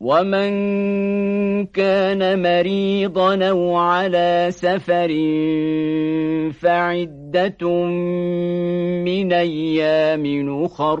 ومن كان مريضا أو على سفر فعده من أيام اخر